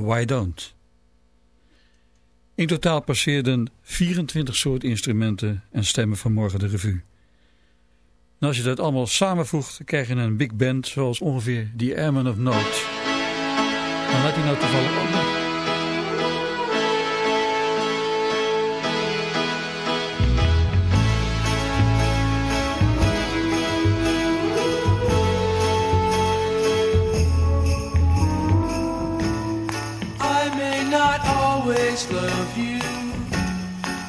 Why Don't. In totaal passeerden 24 soorten instrumenten en stemmen vanmorgen de revue. En als je dat allemaal samenvoegt, krijg je een big band zoals ongeveer The Airmen of Note. Dan laat hij nou toevallig ook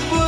it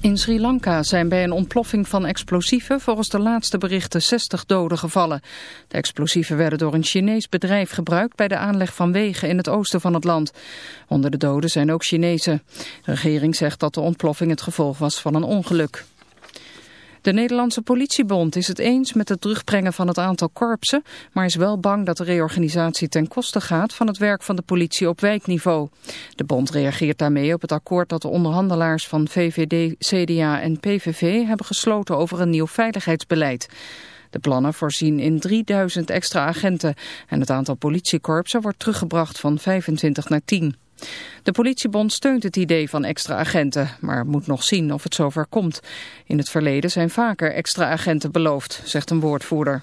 In Sri Lanka zijn bij een ontploffing van explosieven volgens de laatste berichten 60 doden gevallen. De explosieven werden door een Chinees bedrijf gebruikt bij de aanleg van wegen in het oosten van het land. Onder de doden zijn ook Chinezen. De regering zegt dat de ontploffing het gevolg was van een ongeluk. De Nederlandse politiebond is het eens met het terugbrengen van het aantal korpsen, maar is wel bang dat de reorganisatie ten koste gaat van het werk van de politie op wijkniveau. De bond reageert daarmee op het akkoord dat de onderhandelaars van VVD, CDA en PVV hebben gesloten over een nieuw veiligheidsbeleid. De plannen voorzien in 3000 extra agenten en het aantal politiekorpsen wordt teruggebracht van 25 naar 10. De politiebond steunt het idee van extra agenten, maar moet nog zien of het zover komt. In het verleden zijn vaker extra agenten beloofd, zegt een woordvoerder.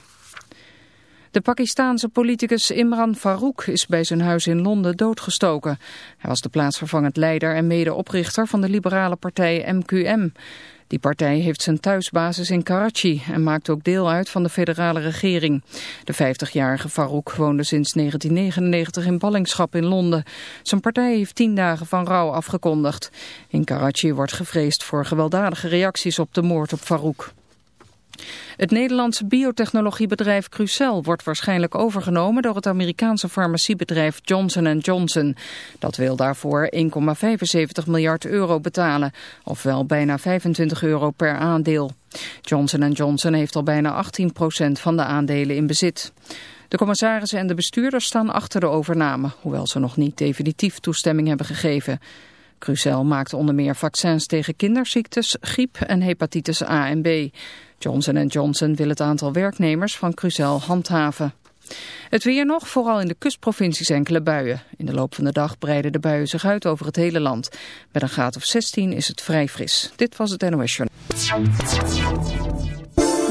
De Pakistaanse politicus Imran Farouk is bij zijn huis in Londen doodgestoken. Hij was de plaatsvervangend leider en medeoprichter van de liberale partij MQM. Die partij heeft zijn thuisbasis in Karachi en maakt ook deel uit van de federale regering. De 50-jarige Farouk woonde sinds 1999 in ballingschap in Londen. Zijn partij heeft tien dagen van rouw afgekondigd. In Karachi wordt gevreesd voor gewelddadige reacties op de moord op Farouk. Het Nederlandse biotechnologiebedrijf Crucel wordt waarschijnlijk overgenomen door het Amerikaanse farmaciebedrijf Johnson Johnson. Dat wil daarvoor 1,75 miljard euro betalen, ofwel bijna 25 euro per aandeel. Johnson Johnson heeft al bijna 18% van de aandelen in bezit. De commissarissen en de bestuurders staan achter de overname, hoewel ze nog niet definitief toestemming hebben gegeven. Crucel maakt onder meer vaccins tegen kinderziektes, griep en hepatitis A en B. Johnson Johnson wil het aantal werknemers van Crucel handhaven. Het weer nog, vooral in de kustprovincies enkele buien. In de loop van de dag breiden de buien zich uit over het hele land. Met een graad of 16 is het vrij fris. Dit was het NOS Journal.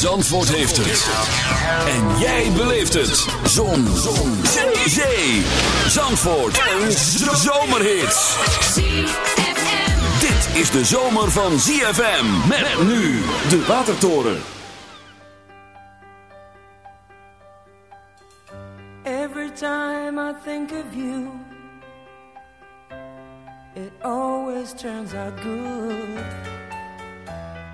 Zandvoort heeft het. En jij beleeft het. Zon. Zon. Zee. Zandvoort. Een zomerhit. Dit is de zomer van ZFM. Met nu de Watertoren. Every time I think of you, it always turns out good.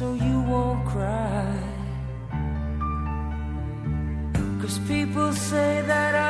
So you won't cry. Cause people say that our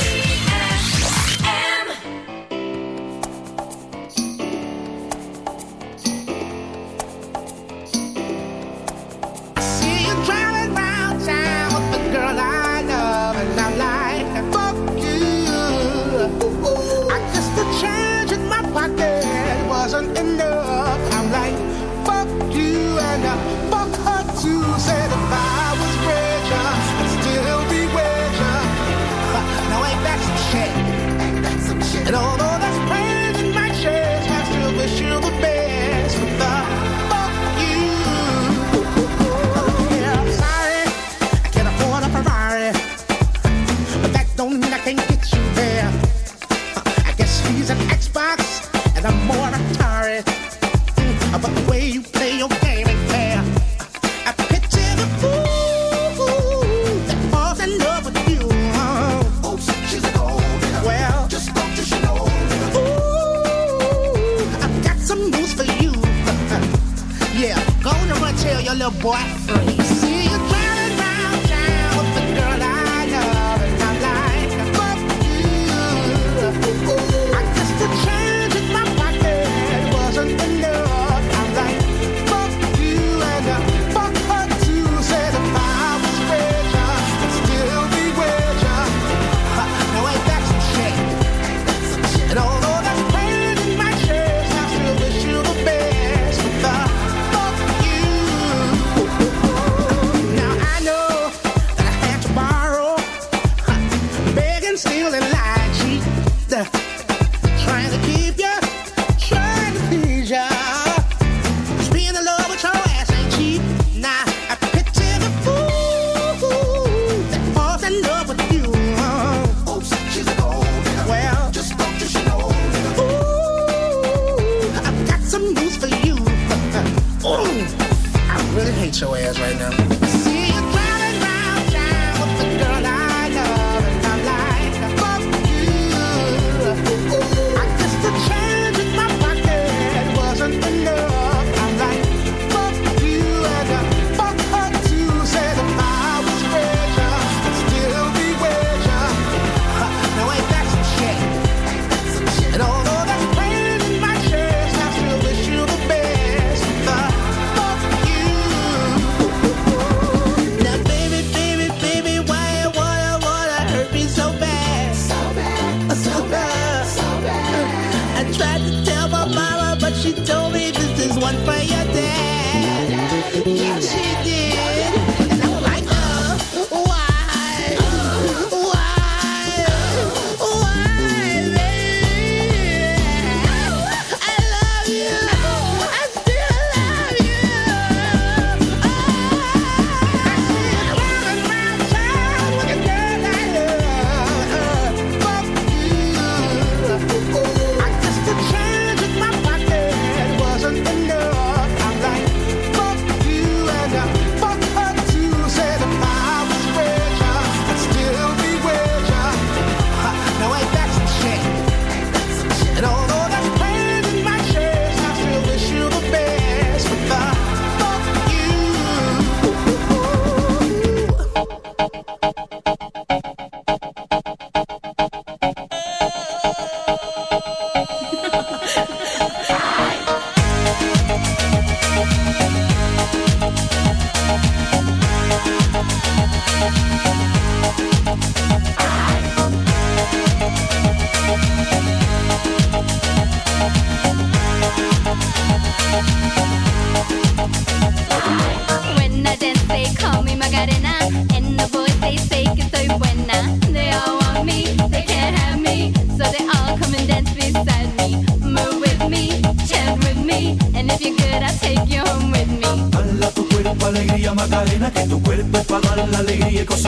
boy.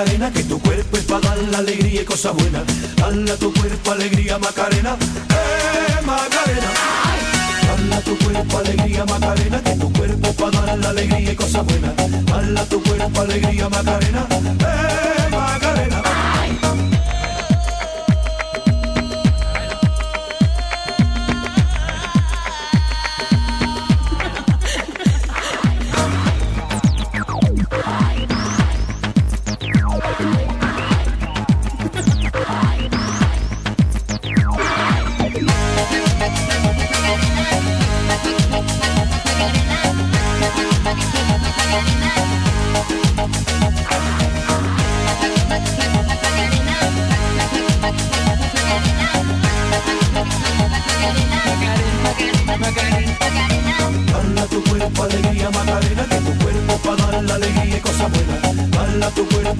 Macarena, que tu cuerpo es para dar la alegría y cosas buenas. Dala tu cuerpo alegría Macarena, eh Macarena. Dala tu cuerpo alegría Macarena, que tu cuerpo es para dar la alegría y cosas buenas. Dala tu cuerpo alegría Macarena, eh Macarena.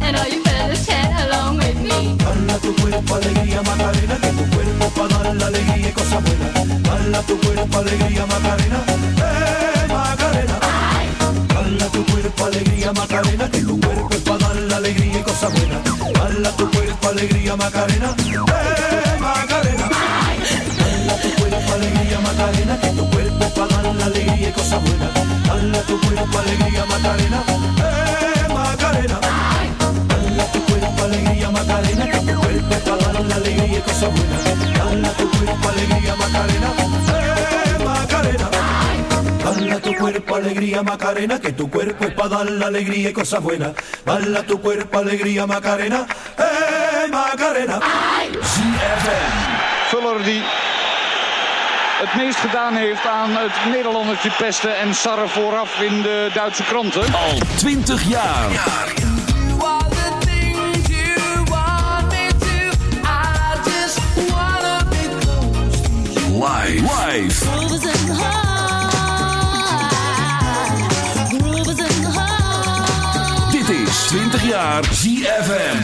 and all you fellas chat along with me. Dala tu cuerpo alegría Macarena, que tu cuerpo para dar la alegría y cosas buenas. Dala tu cuerpo alegría Macarena, eh Macarena. Dala tu cuerpo alegría Macarena, que tu cuerpo para dar la alegría y cosas buenas. Dala tu cuerpo alegría Macarena, eh Macarena. Dala tu cuerpo alegría Macarena, que tu cuerpo para dar la alegría y cosas buenas. Dala tu cuerpo alegría Macarena, eh Macarena. Dala que tu cuerpo es para dar la alegría y cosa buena. Dale a tu cuerpo alegría, Macarena. Eh, Macarena. Dale a tu cuerpo alegría, Macarena, que tu cuerpo es para dar la alegría y cosas buenas. Dale a tu cuerpo alegría, Macarena. Eh, Macarena. ZFM. Vuller die het meest gedaan heeft aan het Nederlandertje pesten en sarren vooraf in de Duitse kranten. Al 20 jaar. Dit is 20 jaar ZFM.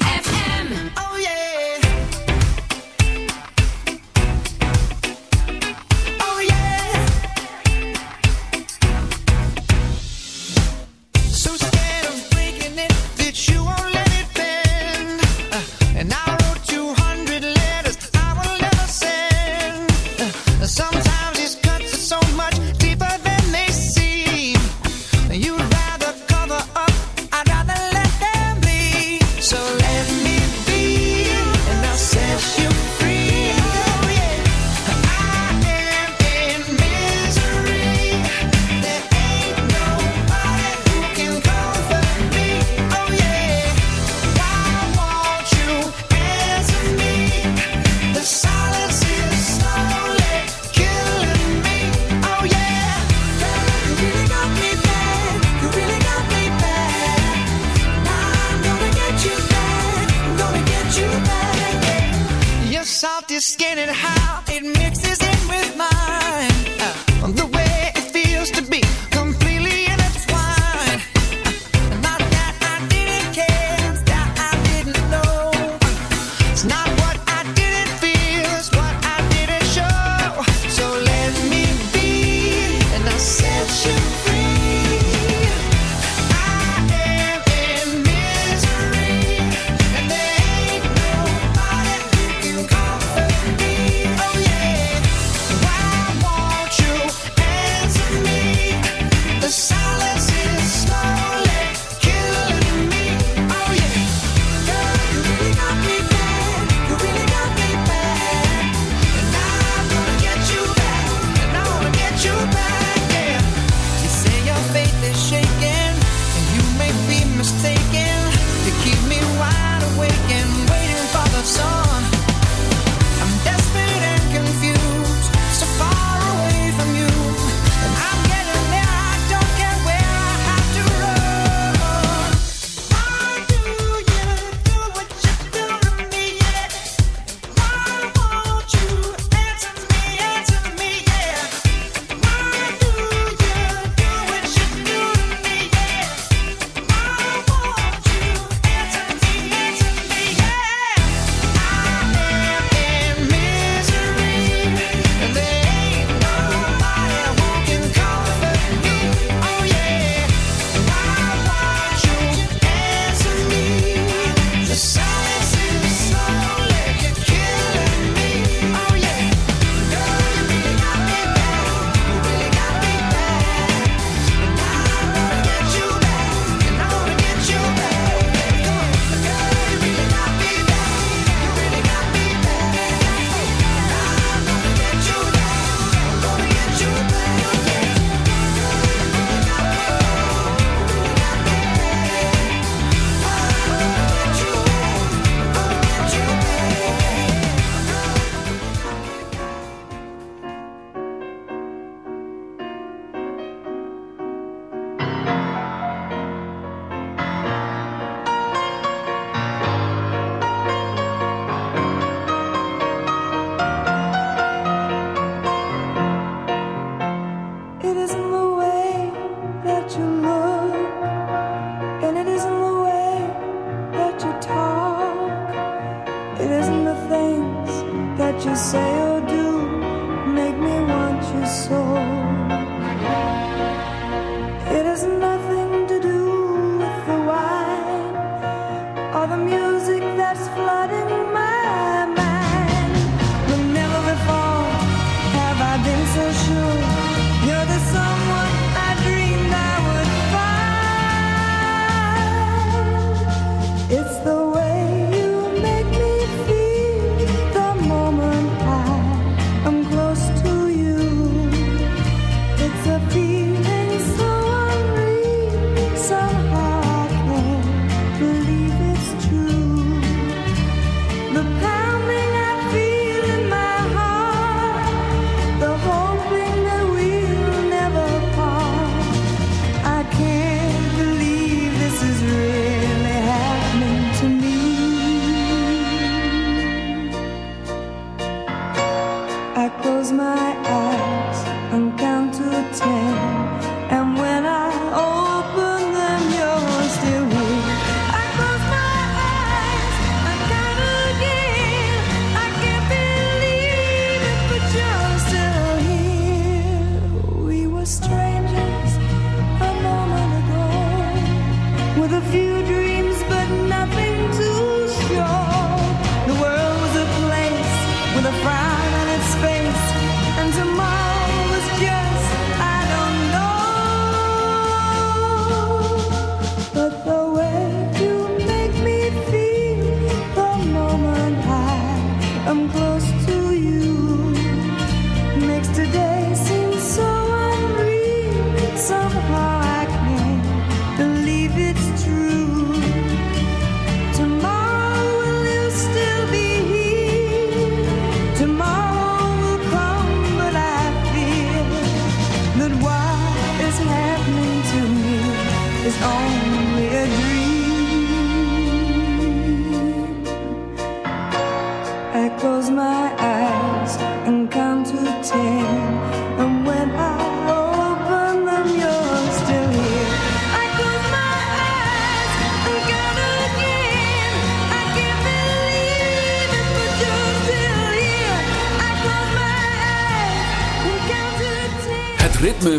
Skin and how it makes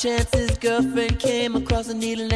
chances. Girlfriend came across a needle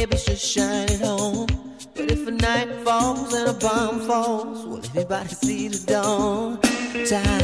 maybe she'll shine at home. But if a night falls and a bomb falls, will everybody see the dawn? Time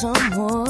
some more.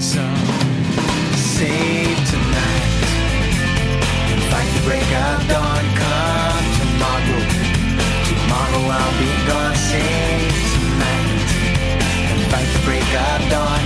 some save tonight. Fight the break of dawn, come tomorrow. Tomorrow I'll be gone, save tonight. Fight the break of dawn.